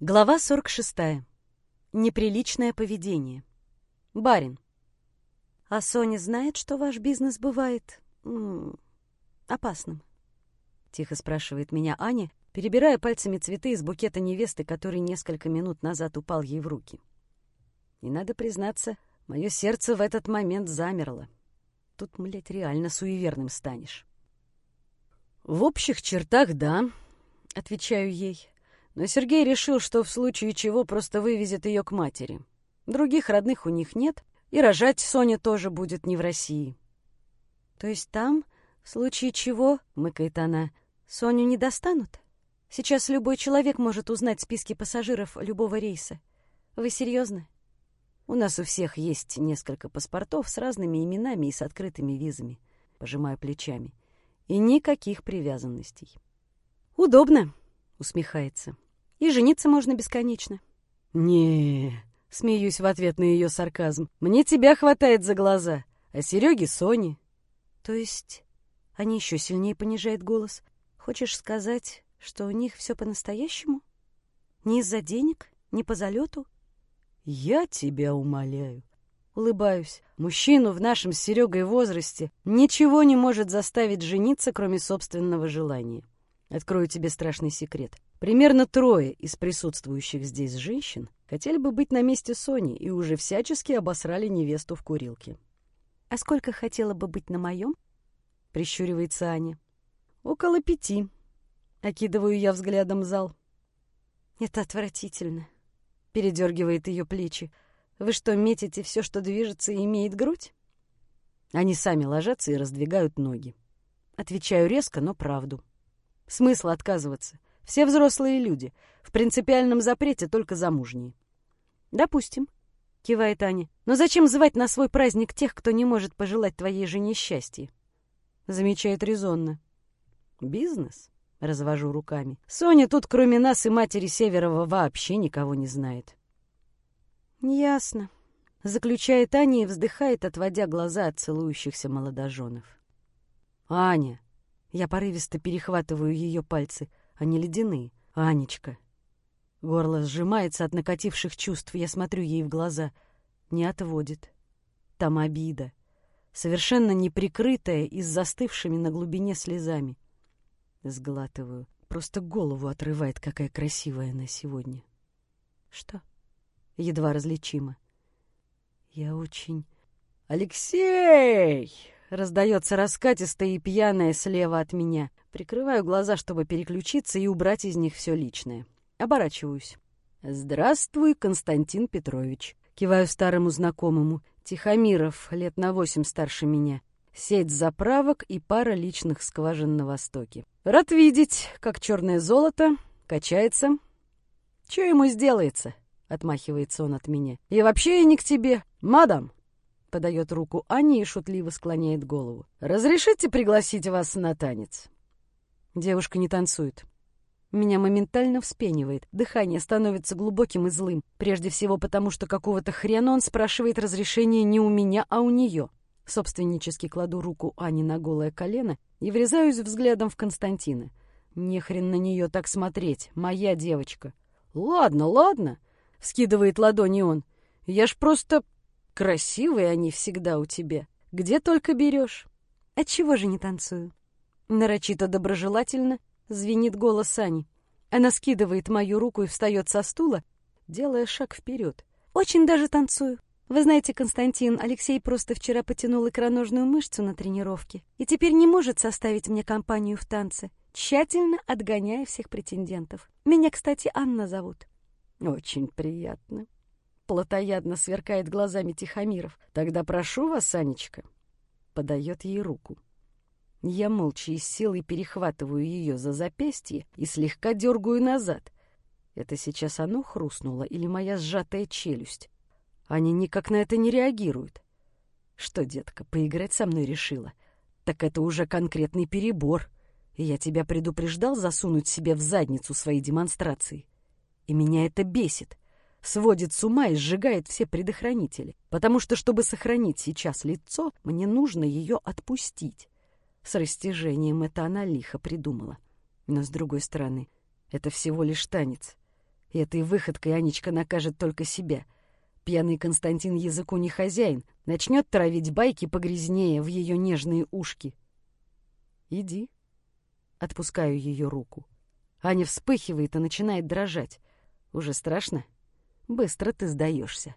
Глава 46. Неприличное поведение. Барин. А Соня знает, что ваш бизнес бывает м -м, опасным? Тихо спрашивает меня Аня, перебирая пальцами цветы из букета невесты, который несколько минут назад упал ей в руки. И надо признаться, мое сердце в этот момент замерло. Тут, млядь, реально суеверным станешь. «В общих чертах, да», — отвечаю ей. Но Сергей решил, что в случае чего просто вывезет ее к матери. Других родных у них нет, и рожать Соня тоже будет не в России. То есть там, в случае чего, мыкает она, Соню не достанут? Сейчас любой человек может узнать списки пассажиров любого рейса. Вы серьезно? У нас у всех есть несколько паспортов с разными именами и с открытыми визами. Пожимаю плечами. И никаких привязанностей. Удобно, усмехается. И жениться можно бесконечно. не смеюсь в ответ на ее сарказм. «Мне тебя хватает за глаза, а Сереге Сони». «То есть...» — они еще сильнее понижает голос. «Хочешь сказать, что у них все по-настоящему? Не из-за денег, не по залету?» «Я тебя умоляю». Улыбаюсь. Мужчину в нашем с Серегой возрасте ничего не может заставить жениться, кроме собственного желания. Открою тебе страшный секрет. Примерно трое из присутствующих здесь женщин хотели бы быть на месте Сони и уже всячески обосрали невесту в курилке. «А сколько хотела бы быть на моем?» — прищуривается Аня. «Около пяти». Окидываю я взглядом зал. «Это отвратительно», — передергивает ее плечи. «Вы что, метите все, что движется и имеет грудь?» Они сами ложатся и раздвигают ноги. Отвечаю резко, но правду. Смысл отказываться? Все взрослые люди. В принципиальном запрете только замужние. Допустим, кивает Аня. Но зачем звать на свой праздник тех, кто не может пожелать твоей жене счастья? Замечает резонно. Бизнес? Развожу руками. Соня тут кроме нас и матери Северова вообще никого не знает. Ясно. Заключает Аня и вздыхает, отводя глаза от целующихся молодоженов. Аня. Я порывисто перехватываю ее пальцы — они ледяные. Анечка. Горло сжимается от накативших чувств. Я смотрю ей в глаза. Не отводит. Там обида. Совершенно неприкрытая и с застывшими на глубине слезами. Сглатываю. Просто голову отрывает, какая красивая она сегодня. Что? Едва различимо. Я очень... «Алексей!» — раздается раскатистое и пьяное слева от меня. Прикрываю глаза, чтобы переключиться и убрать из них все личное. Оборачиваюсь. «Здравствуй, Константин Петрович». Киваю старому знакомому. Тихомиров, лет на восемь старше меня. Сеть заправок и пара личных скважин на Востоке. Рад видеть, как черное золото качается. Че ему сделается? Отмахивается он от меня. И вообще я не к тебе, мадам. Подает руку Ане и шутливо склоняет голову. Разрешите пригласить вас на танец? Девушка не танцует. Меня моментально вспенивает. Дыхание становится глубоким и злым. Прежде всего потому, что какого-то хрена он спрашивает разрешение не у меня, а у нее. Собственнически кладу руку Ани на голое колено и врезаюсь взглядом в Константина. Не хрен на нее так смотреть, моя девочка. «Ладно, ладно», — скидывает ладони он. «Я ж просто... Красивые они всегда у тебя. Где только берешь». «Отчего же не танцую?» Нарочито доброжелательно звенит голос Сани. Она скидывает мою руку и встает со стула, делая шаг вперед. «Очень даже танцую. Вы знаете, Константин, Алексей просто вчера потянул икроножную мышцу на тренировке и теперь не может составить мне компанию в танце, тщательно отгоняя всех претендентов. Меня, кстати, Анна зовут». «Очень приятно», — плотоядно сверкает глазами Тихомиров. «Тогда прошу вас, Анечка». Подает ей руку. Я молча и силой перехватываю ее за запястье и слегка дергаю назад. Это сейчас оно хрустнуло или моя сжатая челюсть? Они никак на это не реагируют. Что, детка, поиграть со мной решила? Так это уже конкретный перебор. И я тебя предупреждал засунуть себе в задницу свои демонстрации. И меня это бесит. Сводит с ума и сжигает все предохранители. Потому что, чтобы сохранить сейчас лицо, мне нужно ее отпустить. С растяжением это она лихо придумала. Но, с другой стороны, это всего лишь танец. Этой выходкой Анечка накажет только себя. Пьяный Константин языку не хозяин, начнет травить байки погрязнее в ее нежные ушки. «Иди». Отпускаю ее руку. Аня вспыхивает и начинает дрожать. Уже страшно? Быстро ты сдаешься.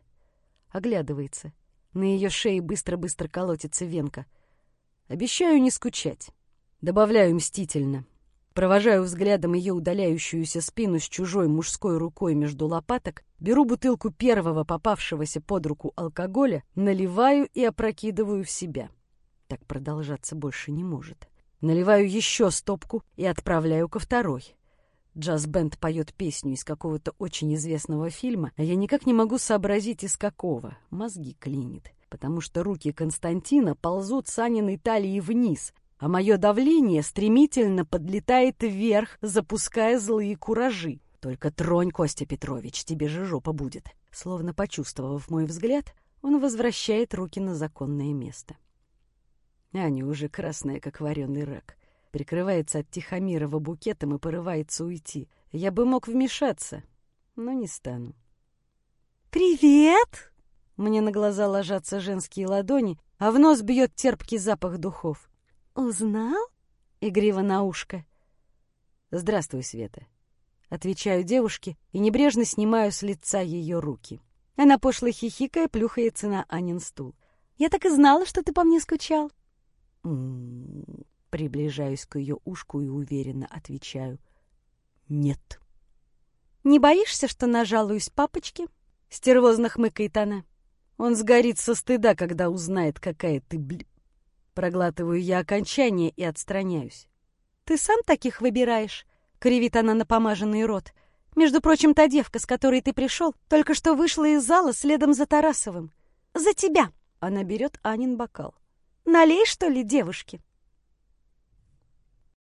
Оглядывается. На ее шее быстро-быстро колотится венка. Обещаю не скучать. Добавляю мстительно. Провожаю взглядом ее удаляющуюся спину с чужой мужской рукой между лопаток, беру бутылку первого попавшегося под руку алкоголя, наливаю и опрокидываю в себя. Так продолжаться больше не может. Наливаю еще стопку и отправляю ко второй. Джаз-бенд поет песню из какого-то очень известного фильма, а я никак не могу сообразить, из какого. Мозги клинит, потому что руки Константина ползут с Аниной талии вниз, а мое давление стремительно подлетает вверх, запуская злые куражи. Только тронь, Костя Петрович, тебе же жопа будет. Словно почувствовав мой взгляд, он возвращает руки на законное место. Аня уже красная, как вареный рак. Прикрывается от Тихомирова букетом и порывается уйти. Я бы мог вмешаться, но не стану. «Привет!» Мне на глаза ложатся женские ладони, а в нос бьет терпкий запах духов. «Узнал?» — игриво на ушко. «Здравствуй, Света». Отвечаю девушке и небрежно снимаю с лица ее руки. Она пошло хихикая плюхается на Анин стул. «Я так и знала, что ты по мне скучал». Приближаюсь к ее ушку и уверенно отвечаю. «Нет». «Не боишься, что нажалуюсь папочке?» Стервозно хмыкает она. Он сгорит со стыда, когда узнает, какая ты бли... Проглатываю я окончание и отстраняюсь. «Ты сам таких выбираешь?» — кривит она на помаженный рот. «Между прочим, та девка, с которой ты пришел, только что вышла из зала следом за Тарасовым. За тебя!» Она берет Анин бокал. «Налей, что ли, девушке?»